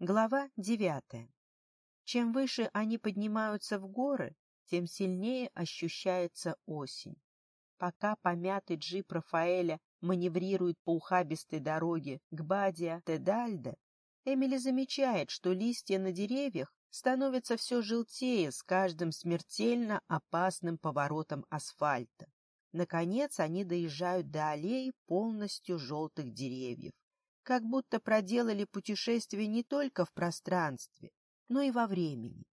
Глава девятая. Чем выше они поднимаются в горы, тем сильнее ощущается осень. Пока помятый джип Рафаэля маневрирует по ухабистой дороге к Бадия-Тедальде, Эмили замечает, что листья на деревьях становятся все желтее с каждым смертельно опасным поворотом асфальта. Наконец они доезжают до аллеи полностью желтых деревьев как будто проделали путешествие не только в пространстве, но и во времени.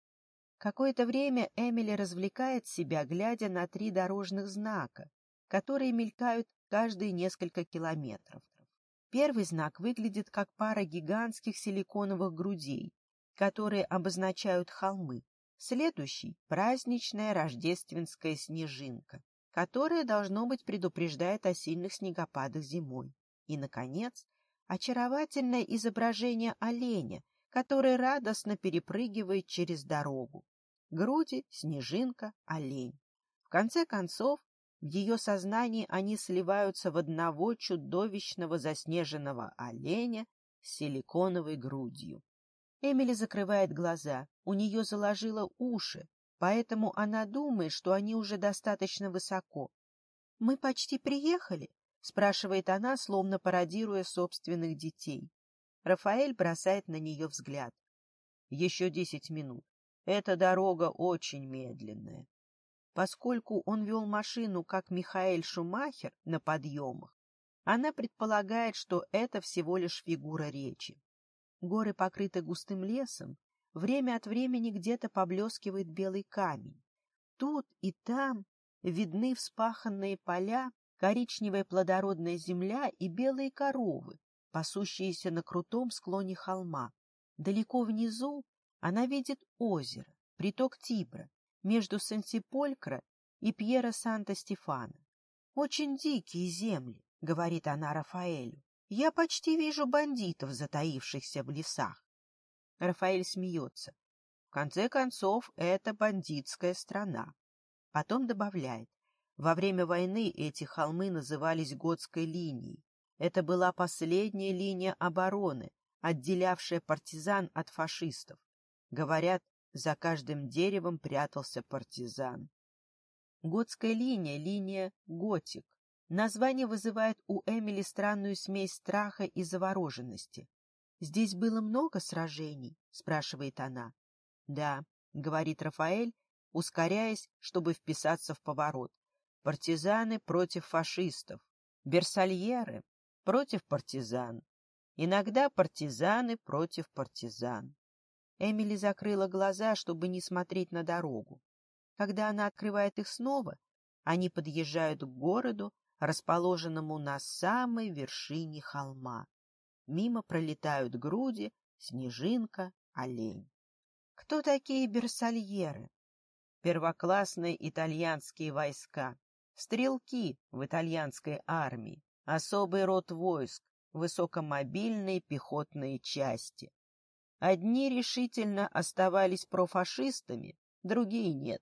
Какое-то время Эмили развлекает себя, глядя на три дорожных знака, которые мелькают каждые несколько километров. Первый знак выглядит как пара гигантских силиконовых грудей, которые обозначают холмы. Следующий – праздничная рождественская снежинка, которая, должно быть, предупреждает о сильных снегопадах зимой. И, наконец, очаровательное изображение оленя, который радостно перепрыгивает через дорогу. Груди, снежинка, олень. В конце концов, в ее сознании они сливаются в одного чудовищного заснеженного оленя с силиконовой грудью. Эмили закрывает глаза, у нее заложило уши, поэтому она думает, что они уже достаточно высоко. — Мы почти приехали, — спрашивает она, словно пародируя собственных детей. Рафаэль бросает на нее взгляд. Еще десять минут. Эта дорога очень медленная. Поскольку он вел машину, как Михаэль Шумахер, на подъемах, она предполагает, что это всего лишь фигура речи. Горы покрыты густым лесом, время от времени где-то поблескивает белый камень. Тут и там видны вспаханные поля коричневая плодородная земля и белые коровы, пасущиеся на крутом склоне холма. Далеко внизу она видит озеро, приток Тибра, между Сансиполькро и Пьера Санта-Стефана. «Очень дикие земли», — говорит она Рафаэлю. «Я почти вижу бандитов, затаившихся в лесах». Рафаэль смеется. В конце концов, это бандитская страна. Потом добавляет. Во время войны эти холмы назывались Готской линией. Это была последняя линия обороны, отделявшая партизан от фашистов. Говорят, за каждым деревом прятался партизан. Готская линия — линия готик. Название вызывает у Эмили странную смесь страха и завороженности. «Здесь было много сражений?» — спрашивает она. «Да», — говорит Рафаэль, ускоряясь, чтобы вписаться в поворот партизаны против фашистов, берсальеры против партизан, иногда партизаны против партизан. Эмили закрыла глаза, чтобы не смотреть на дорогу. Когда она открывает их снова, они подъезжают к городу, расположенному на самой вершине холма. Мимо пролетают груди, снежинка, олень. Кто такие берсальеры? Первоклассные итальянские войска, Стрелки в итальянской армии, особый род войск, высокомобильные пехотные части. Одни решительно оставались профашистами, другие нет.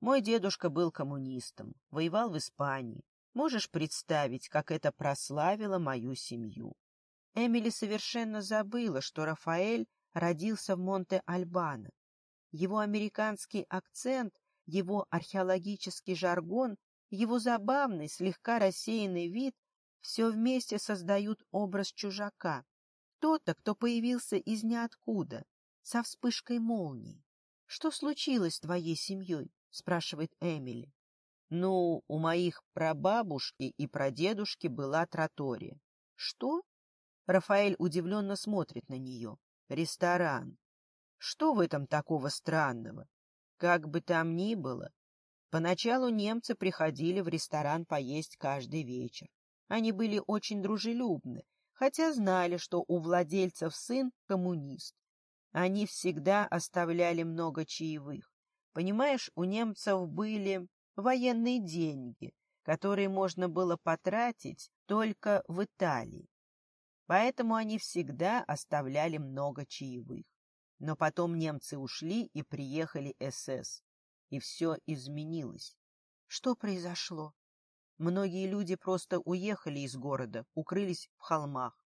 Мой дедушка был коммунистом, воевал в Испании. Можешь представить, как это прославило мою семью. Эмили совершенно забыла, что Рафаэль родился в Монте-Альбано. Его американский акцент, его археологический жаргон его забавный, слегка рассеянный вид все вместе создают образ чужака. Тот-то, кто появился из ниоткуда, со вспышкой молнии. — Что случилось с твоей семьей? — спрашивает Эмили. — Ну, у моих прабабушки и прадедушки была тротория. — Что? Рафаэль удивленно смотрит на нее. — Ресторан. Что в этом такого странного? Как бы там ни было, Поначалу немцы приходили в ресторан поесть каждый вечер. Они были очень дружелюбны, хотя знали, что у владельцев сын коммунист. Они всегда оставляли много чаевых. Понимаешь, у немцев были военные деньги, которые можно было потратить только в Италии. Поэтому они всегда оставляли много чаевых. Но потом немцы ушли и приехали СС и все изменилось. Что произошло? Многие люди просто уехали из города, укрылись в холмах.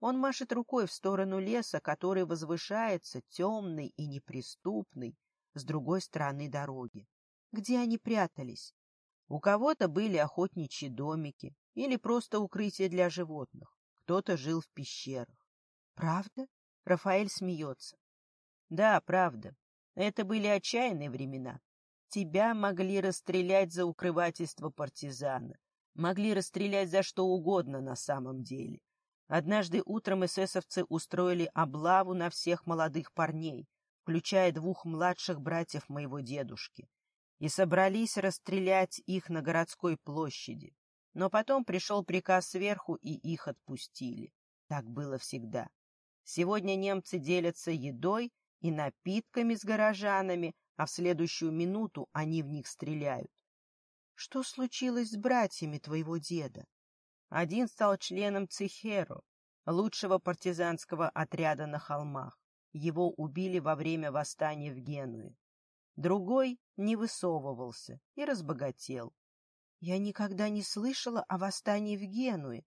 Он машет рукой в сторону леса, который возвышается, темный и неприступный, с другой стороны дороги. Где они прятались? У кого-то были охотничьи домики или просто укрытие для животных. Кто-то жил в пещерах. Правда? Рафаэль смеется. Да, правда. Это были отчаянные времена. Тебя могли расстрелять за укрывательство партизана. Могли расстрелять за что угодно на самом деле. Однажды утром эсэсовцы устроили облаву на всех молодых парней, включая двух младших братьев моего дедушки, и собрались расстрелять их на городской площади. Но потом пришел приказ сверху, и их отпустили. Так было всегда. Сегодня немцы делятся едой и напитками с горожанами, а в следующую минуту они в них стреляют. Что случилось с братьями твоего деда? Один стал членом Цихеру, лучшего партизанского отряда на холмах. Его убили во время восстания в Генуе. Другой не высовывался и разбогател. Я никогда не слышала о восстании в Генуе.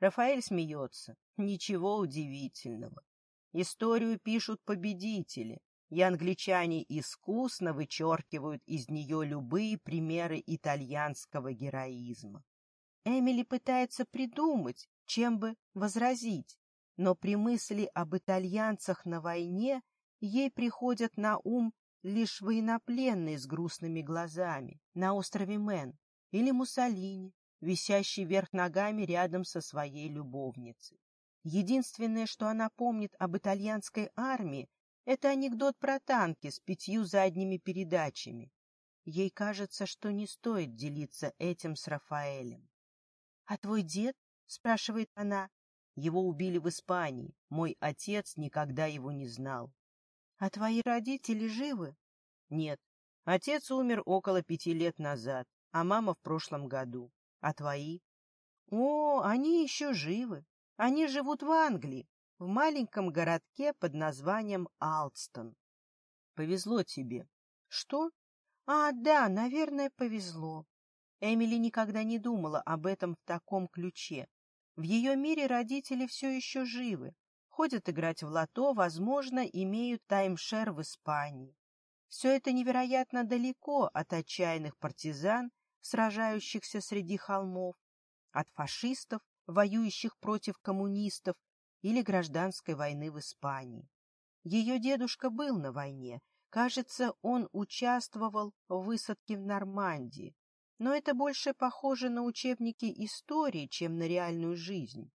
Рафаэль смеется. Ничего удивительного. Историю пишут победители, и англичане искусно вычеркивают из нее любые примеры итальянского героизма. Эмили пытается придумать, чем бы возразить, но при мысли об итальянцах на войне ей приходят на ум лишь военнопленные с грустными глазами на острове Мэн или Муссолини, висящий вверх ногами рядом со своей любовницей. Единственное, что она помнит об итальянской армии, это анекдот про танки с пятью задними передачами. Ей кажется, что не стоит делиться этим с Рафаэлем. — А твой дед? — спрашивает она. — Его убили в Испании. Мой отец никогда его не знал. — А твои родители живы? — Нет. Отец умер около пяти лет назад, а мама в прошлом году. А твои? — О, они еще живы. Они живут в Англии, в маленьком городке под названием Алстон. Повезло тебе. Что? А, да, наверное, повезло. Эмили никогда не думала об этом в таком ключе. В ее мире родители все еще живы, ходят играть в лото, возможно, имеют таймшер в Испании. Все это невероятно далеко от отчаянных партизан, сражающихся среди холмов, от фашистов, воюющих против коммунистов или гражданской войны в Испании. Ее дедушка был на войне, кажется, он участвовал в высадке в Нормандии, но это больше похоже на учебники истории, чем на реальную жизнь.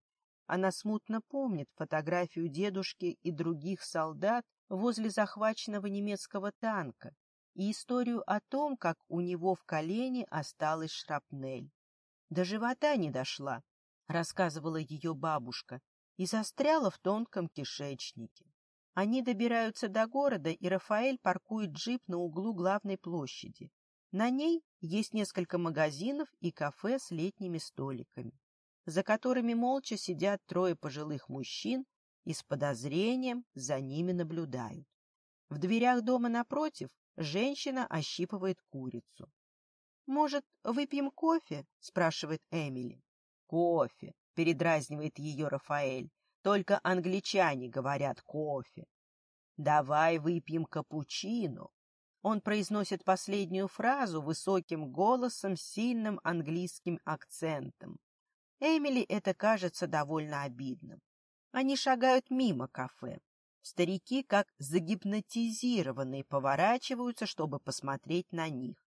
Она смутно помнит фотографию дедушки и других солдат возле захваченного немецкого танка и историю о том, как у него в колене осталась шрапнель. До живота не дошла, рассказывала ее бабушка, и застряла в тонком кишечнике. Они добираются до города, и Рафаэль паркует джип на углу главной площади. На ней есть несколько магазинов и кафе с летними столиками, за которыми молча сидят трое пожилых мужчин и с подозрением за ними наблюдают. В дверях дома напротив женщина ощипывает курицу. «Может, выпьем кофе?» — спрашивает Эмили кофе», — передразнивает ее Рафаэль. «Только англичане говорят кофе». «Давай выпьем капучино». Он произносит последнюю фразу высоким голосом, сильным английским акцентом. Эмили это кажется довольно обидным. Они шагают мимо кафе. Старики, как загипнотизированные, поворачиваются, чтобы посмотреть на них.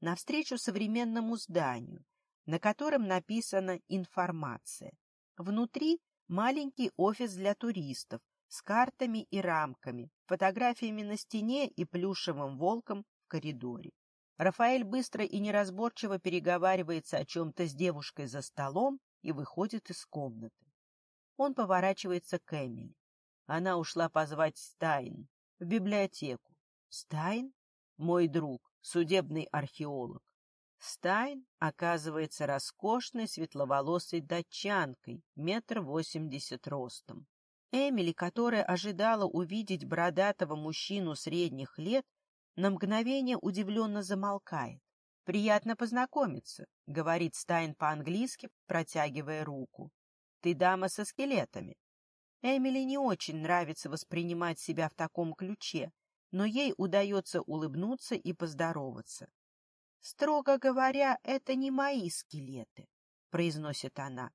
Навстречу современному зданию на котором написана информация. Внутри маленький офис для туристов с картами и рамками, фотографиями на стене и плюшевым волком в коридоре. Рафаэль быстро и неразборчиво переговаривается о чем-то с девушкой за столом и выходит из комнаты. Он поворачивается к Эмили. Она ушла позвать Стайн в библиотеку. Стайн? Мой друг, судебный археолог. Стайн оказывается роскошной светловолосой датчанкой, метр восемьдесят ростом. Эмили, которая ожидала увидеть бородатого мужчину средних лет, на мгновение удивленно замолкает. «Приятно познакомиться», — говорит Стайн по-английски, протягивая руку. «Ты дама со скелетами». Эмили не очень нравится воспринимать себя в таком ключе, но ей удается улыбнуться и поздороваться. Строго говоря, это не мои скелеты, произносит она.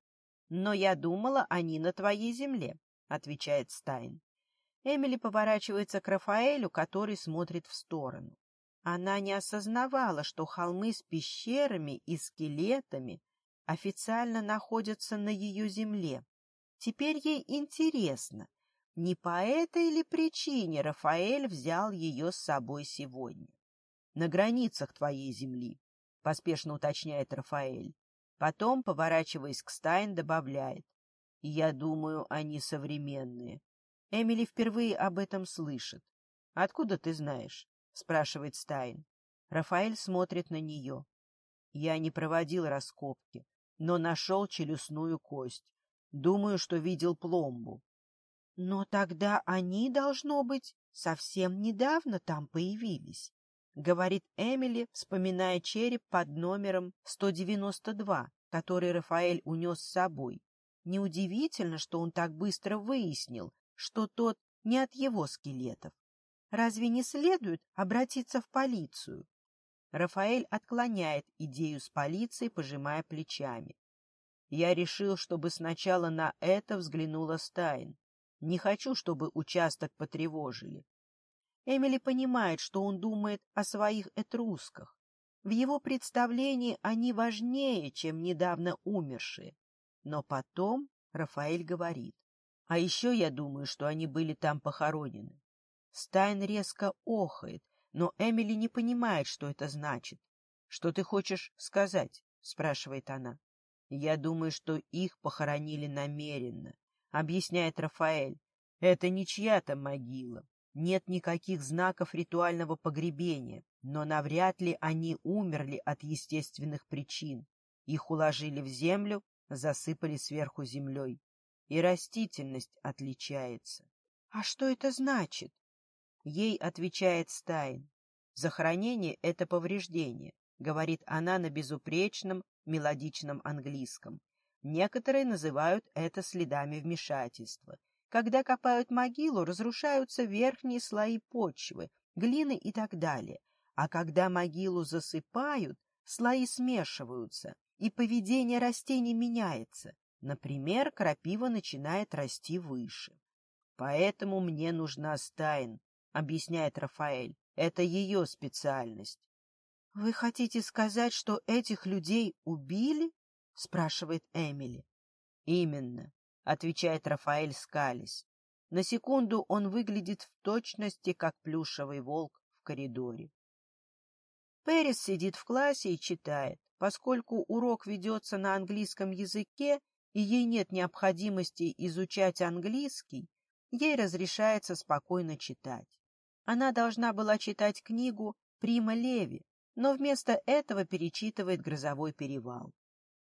Но я думала, они на твоей земле, отвечает Стайн. Эмили поворачивается к Рафаэлю, который смотрит в сторону. Она не осознавала, что холмы с пещерами и скелетами официально находятся на ее земле. Теперь ей интересно, не по этой ли причине Рафаэль взял ее с собой сегодня на границах твоей земли, — поспешно уточняет Рафаэль. Потом, поворачиваясь к Стайн, добавляет. Я думаю, они современные. Эмили впервые об этом слышит. — Откуда ты знаешь? — спрашивает Стайн. Рафаэль смотрит на нее. Я не проводил раскопки, но нашел челюстную кость. Думаю, что видел пломбу. Но тогда они, должно быть, совсем недавно там появились говорит Эмили, вспоминая череп под номером 192, который Рафаэль унес с собой. Неудивительно, что он так быстро выяснил, что тот не от его скелетов. Разве не следует обратиться в полицию? Рафаэль отклоняет идею с полицией, пожимая плечами. Я решил, чтобы сначала на это взглянула Стайн. Не хочу, чтобы участок потревожили. Эмили понимает, что он думает о своих этрусках. В его представлении они важнее, чем недавно умершие. Но потом Рафаэль говорит. А еще я думаю, что они были там похоронены. Стайн резко охает, но Эмили не понимает, что это значит. — Что ты хочешь сказать? — спрашивает она. — Я думаю, что их похоронили намеренно, — объясняет Рафаэль. Это не чья-то могила. Нет никаких знаков ритуального погребения, но навряд ли они умерли от естественных причин. Их уложили в землю, засыпали сверху землей. И растительность отличается. — А что это значит? Ей отвечает Стайн. Захоронение — это повреждение, говорит она на безупречном, мелодичном английском. Некоторые называют это следами вмешательства, когда копают могилу, разрушаются верхние слои почвы, глины и так далее. А когда могилу засыпают, слои смешиваются, и поведение растений меняется. Например, крапива начинает расти выше. «Поэтому мне нужна Стайн», — объясняет Рафаэль. «Это ее специальность». «Вы хотите сказать, что этих людей убили?» — спрашивает Эмили. «Именно отвечает Рафаэль Скалис. На секунду он выглядит в точности, как плюшевый волк в коридоре. Перес сидит в классе и читает. Поскольку урок ведется на английском языке, и ей нет необходимости изучать английский, ей разрешается спокойно читать. Она должна была читать книгу Прима Леви, но вместо этого перечитывает «Грозовой перевал».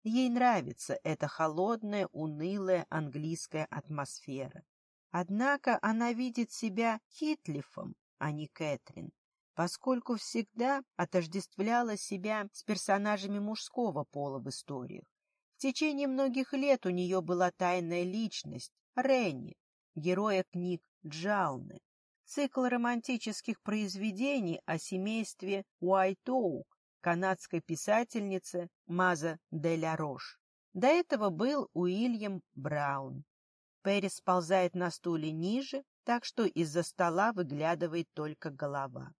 Ей нравится эта холодная, унылая английская атмосфера. Однако она видит себя Хитлифом, а не Кэтрин, поскольку всегда отождествляла себя с персонажами мужского пола в историях. В течение многих лет у нее была тайная личность Ренни, героя книг Джалны. Цикл романтических произведений о семействе Уайтоук канадской писательницы Маза де ля Рош. До этого был Уильям Браун. Перри сползает на стуле ниже, так что из-за стола выглядывает только голова.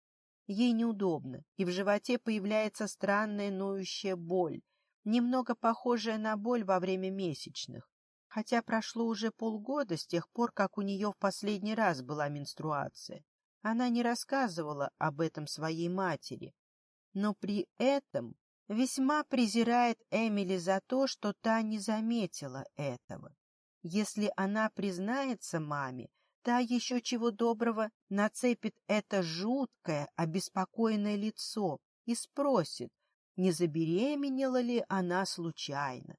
Ей неудобно, и в животе появляется странная ноющая боль, немного похожая на боль во время месячных. Хотя прошло уже полгода с тех пор, как у нее в последний раз была менструация. Она не рассказывала об этом своей матери, но при этом весьма презирает Эмили за то, что та не заметила этого. Если она признается маме, та еще чего доброго нацепит это жуткое, обеспокоенное лицо и спросит, не забеременела ли она случайно.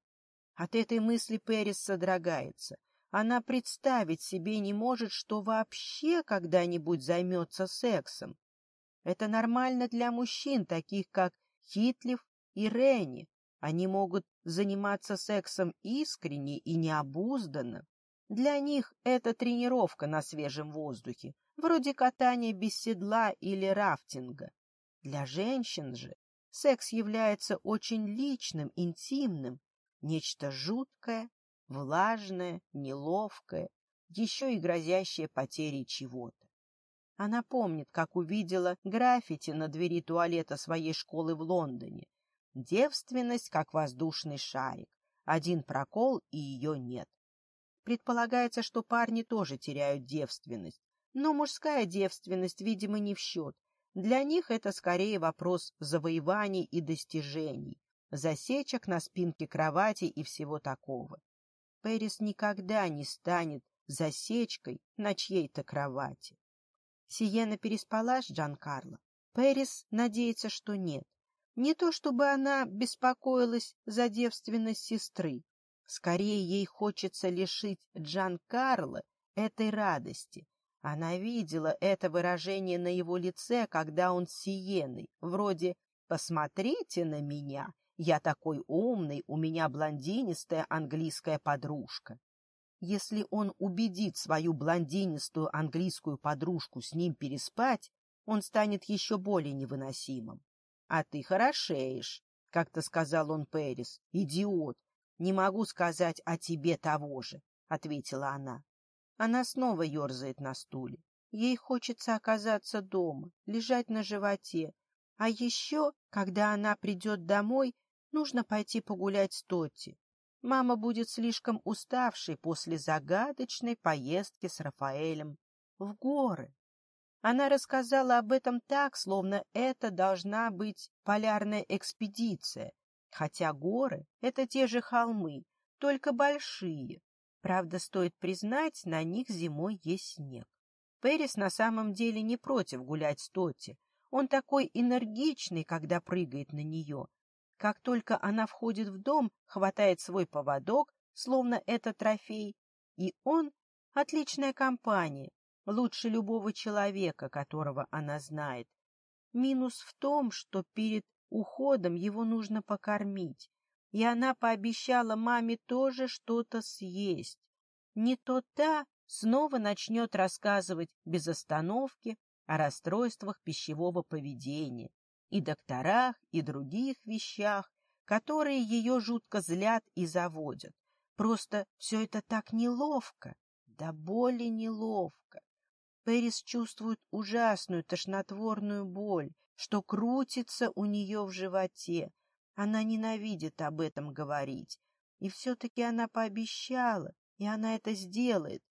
От этой мысли Перес содрогается. Она представить себе не может, что вообще когда-нибудь займется сексом, это нормально для мужчин, таких как Хитлев и Ренни. Они могут заниматься сексом искренне и необузданно. Для них это тренировка на свежем воздухе, вроде катания без седла или рафтинга. Для женщин же секс является очень личным, интимным, нечто жуткое, влажное, неловкое, еще и грозящее потерей чего-то. Она помнит, как увидела граффити на двери туалета своей школы в Лондоне. Девственность, как воздушный шарик. Один прокол, и ее нет. Предполагается, что парни тоже теряют девственность. Но мужская девственность, видимо, не в счет. Для них это скорее вопрос завоеваний и достижений, засечек на спинке кровати и всего такого. Пэрис никогда не станет засечкой на чьей-то кровати. Сиена переспала с Джанкарло. Перис надеется, что нет. Не то чтобы она беспокоилась за девственность сестры. Скорее ей хочется лишить Джан Карло этой радости. Она видела это выражение на его лице, когда он с Сиеной, вроде «посмотрите на меня, я такой умный, у меня блондинистая английская подружка». Если он убедит свою блондинистую английскую подружку с ним переспать, он станет еще более невыносимым. — А ты хорошеешь, — как-то сказал он Перис. — Идиот! Не могу сказать о тебе того же, — ответила она. Она снова ерзает на стуле. Ей хочется оказаться дома, лежать на животе. А еще, когда она придет домой, нужно пойти погулять с Тотти. Мама будет слишком уставшей после загадочной поездки с Рафаэлем в горы. Она рассказала об этом так, словно это должна быть полярная экспедиция, хотя горы — это те же холмы, только большие. Правда, стоит признать, на них зимой есть снег. Перис на самом деле не против гулять с Тотти. Он такой энергичный, когда прыгает на нее — как только она входит в дом, хватает свой поводок, словно это трофей, и он — отличная компания, лучше любого человека, которого она знает. Минус в том, что перед уходом его нужно покормить, и она пообещала маме тоже что-то съесть. Не то та снова начнет рассказывать без остановки о расстройствах пищевого поведения, и докторах, и других вещах, которые ее жутко злят и заводят. Просто все это так неловко, да боли неловко. Перис чувствует ужасную тошнотворную боль, что крутится у нее в животе. Она ненавидит об этом говорить. И все-таки она пообещала, и она это сделает.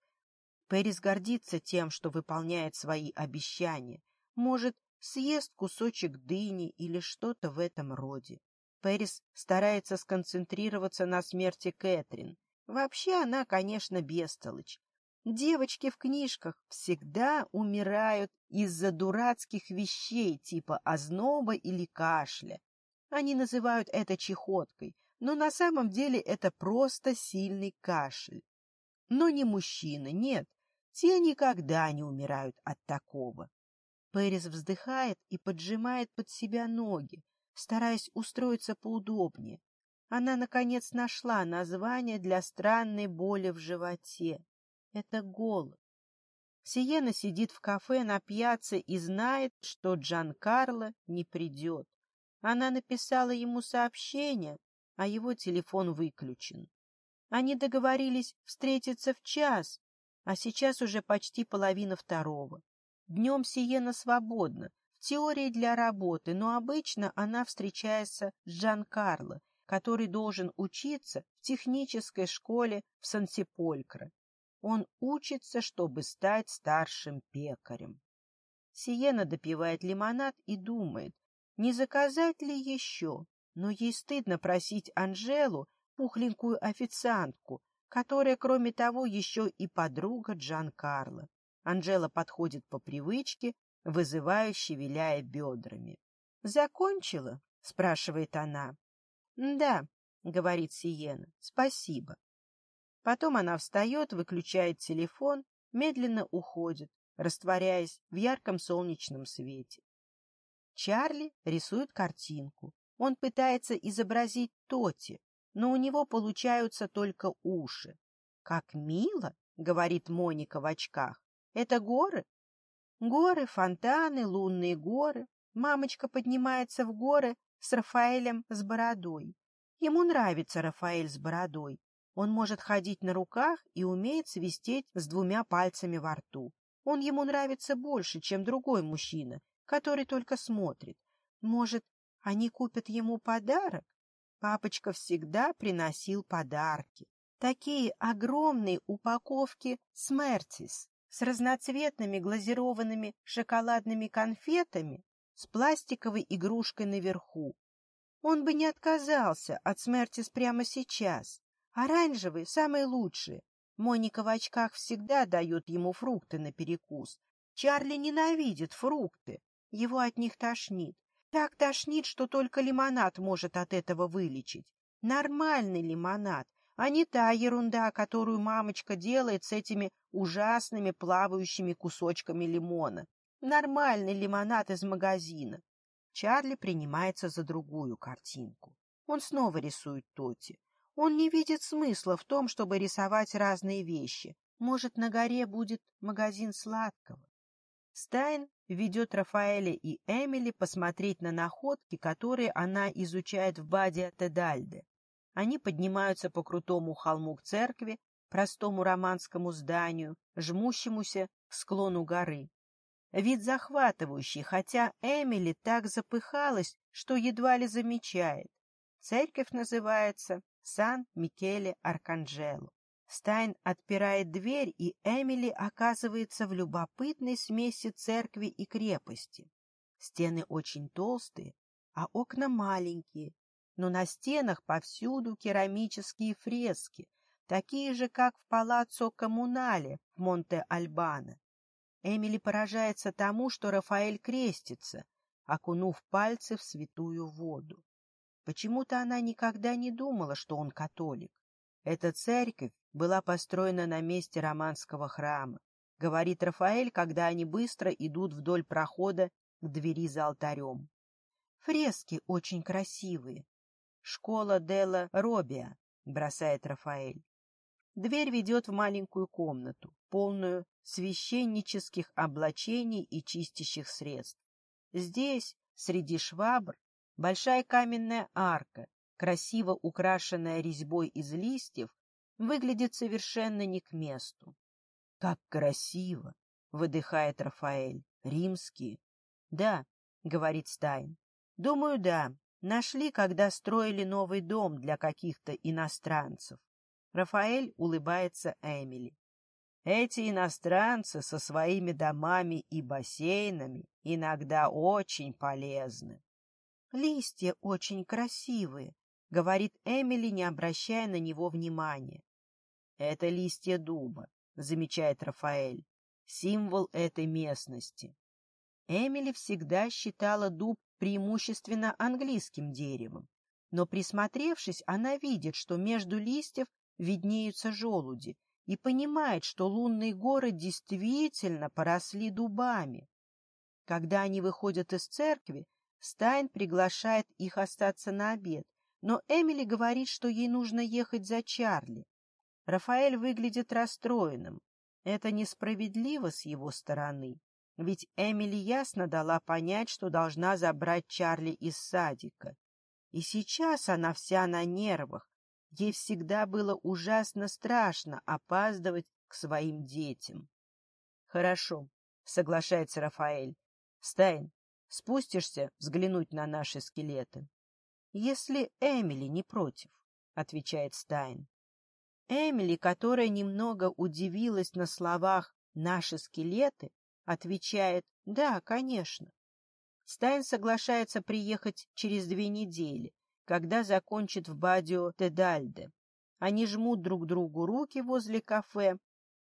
Перис гордится тем, что выполняет свои обещания. Может, съест кусочек дыни или что-то в этом роде. Пэрис старается сконцентрироваться на смерти Кэтрин. Вообще она, конечно, бестолочь. Девочки в книжках всегда умирают из-за дурацких вещей типа озноба или кашля. Они называют это чехоткой, но на самом деле это просто сильный кашель. Но не мужчины, нет, те никогда не умирают от такого. Пэрис вздыхает и поджимает под себя ноги, стараясь устроиться поудобнее. Она, наконец, нашла название для странной боли в животе. Это голод. Сиена сидит в кафе на пьяце и знает, что Джан Карло не придет. Она написала ему сообщение, а его телефон выключен. Они договорились встретиться в час, а сейчас уже почти половина второго. Днем Сиена свободна, в теории для работы, но обычно она встречается с Джан-Карло, который должен учиться в технической школе в Сансеполькро. Он учится, чтобы стать старшим пекарем. Сиена допивает лимонад и думает, не заказать ли еще, но ей стыдно просить Анжелу, пухленькую официантку, которая, кроме того, еще и подруга Джан Карло. Анжела подходит по привычке, вызывающе виляя бедрами. «Закончила?» — спрашивает она. «Да», — говорит Сиена, — «спасибо». Потом она встает, выключает телефон, медленно уходит, растворяясь в ярком солнечном свете. Чарли рисует картинку. Он пытается изобразить Тоти, но у него получаются только уши. «Как мило!» — говорит Моника в очках. Это горы? Горы, фонтаны, лунные горы. Мамочка поднимается в горы с Рафаэлем с бородой. Ему нравится Рафаэль с бородой. Он может ходить на руках и умеет свистеть с двумя пальцами во рту. Он ему нравится больше, чем другой мужчина, который только смотрит. Может, они купят ему подарок? Папочка всегда приносил подарки. Такие огромные упаковки «Смертис» с разноцветными глазированными шоколадными конфетами с пластиковой игрушкой наверху. Он бы не отказался от смерти прямо сейчас. Оранжевый — самый лучший. Моника в очках всегда дает ему фрукты на перекус. Чарли ненавидит фрукты. Его от них тошнит. Так тошнит, что только лимонад может от этого вылечить. Нормальный лимонад, а не та ерунда, которую мамочка делает с этими ужасными плавающими кусочками лимона. Нормальный лимонад из магазина. Чарли принимается за другую картинку. Он снова рисует Тоти. Он не видит смысла в том, чтобы рисовать разные вещи. Может, на горе будет магазин сладкого. Стайн ведет Рафаэля и Эмили посмотреть на находки, которые она изучает в Баде Тедальде. Они поднимаются по крутому холму к церкви, простому романскому зданию, жмущемуся к склону горы. Вид захватывающий, хотя Эмили так запыхалась, что едва ли замечает. Церковь называется Сан-Микеле Арканджело. Стайн отпирает дверь, и Эмили оказывается в любопытной смеси церкви и крепости. Стены очень толстые, а окна маленькие, но на стенах повсюду керамические фрески, такие же, как в палаццо Коммунале в Монте-Альбано. Эмили поражается тому, что Рафаэль крестится, окунув пальцы в святую воду. Почему-то она никогда не думала, что он католик. Эта церковь была построена на месте романского храма, говорит Рафаэль, когда они быстро идут вдоль прохода к двери за алтарем. Фрески очень красивые, «Школа Делла Робиа, — бросает Рафаэль. Дверь ведет в маленькую комнату, полную священнических облачений и чистящих средств. Здесь, среди швабр, большая каменная арка, красиво украшенная резьбой из листьев, выглядит совершенно не к месту. — Как красиво! — выдыхает Рафаэль. — Римские. — Да, — говорит Стайн. — Думаю, да. Нашли, когда строили новый дом для каких-то иностранцев. Рафаэль улыбается Эмили. Эти иностранцы со своими домами и бассейнами иногда очень полезны. Листья очень красивые, говорит Эмили, не обращая на него внимания. Это листья дуба, замечает Рафаэль, символ этой местности. Эмили всегда считала дуб преимущественно английским деревом, но присмотревшись, она видит, что между листьев виднеются желуди и понимает, что лунные горы действительно поросли дубами. Когда они выходят из церкви, Стайн приглашает их остаться на обед, но Эмили говорит, что ей нужно ехать за Чарли. Рафаэль выглядит расстроенным. Это несправедливо с его стороны. Ведь Эмили ясно дала понять, что должна забрать Чарли из садика. И сейчас она вся на нервах. Ей всегда было ужасно страшно опаздывать к своим детям. — Хорошо, — соглашается Рафаэль. — Стайн, спустишься взглянуть на наши скелеты? — Если Эмили не против, — отвечает Стайн. Эмили, которая немного удивилась на словах «наши скелеты», Отвечает «Да, конечно». Стайн соглашается приехать через две недели, когда закончит в Бадио Тедальде. Они жмут друг другу руки возле кафе,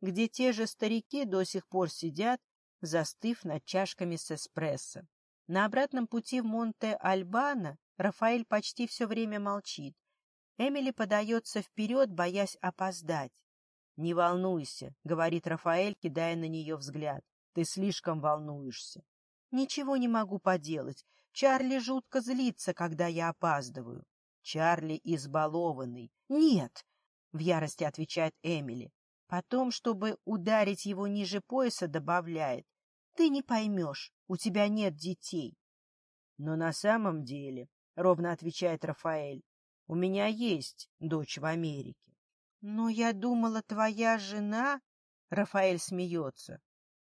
где те же старики до сих пор сидят, застыв над чашками с эспрессо. На обратном пути в Монте-Альбана Рафаэль почти все время молчит. Эмили подается вперед, боясь опоздать. «Не волнуйся», — говорит Рафаэль, кидая на нее взгляд. Ты слишком волнуешься. Ничего не могу поделать. Чарли жутко злится, когда я опаздываю. Чарли избалованный. Нет, в ярости отвечает Эмили. Потом, чтобы ударить его ниже пояса, добавляет. Ты не поймешь, у тебя нет детей. Но на самом деле, ровно отвечает Рафаэль, у меня есть дочь в Америке. Но я думала, твоя жена... Рафаэль смеется.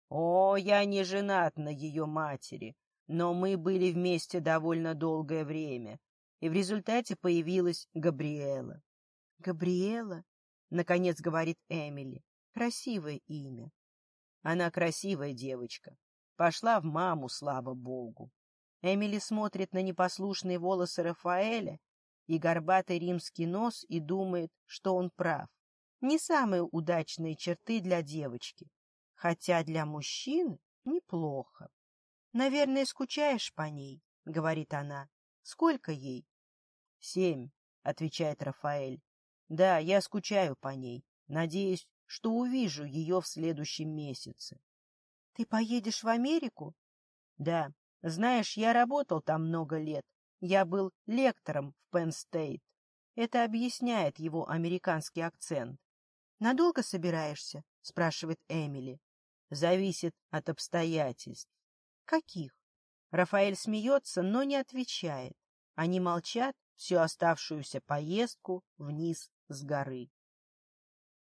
О, я не женат на ее матери, но мы были вместе довольно долгое время, и в результате появилась Габриэла. — Габриэла? — наконец говорит Эмили. — Красивое имя. Она красивая девочка. Пошла в маму, слава богу. Эмили смотрит на непослушные волосы Рафаэля и горбатый римский нос и думает, что он прав. Не самые удачные черты для девочки. Хотя для мужчин неплохо. Наверное, скучаешь по ней, — говорит она. Сколько ей? Семь, — отвечает Рафаэль. Да, я скучаю по ней. Надеюсь, что увижу ее в следующем месяце. Ты поедешь в Америку? Да. Знаешь, я работал там много лет. Я был лектором в Пенн-Стейт. Это объясняет его американский акцент. «Надолго собираешься?» — спрашивает Эмили зависит от обстоятельств. Каких? Рафаэль смеется, но не отвечает. Они молчат всю оставшуюся поездку вниз с горы.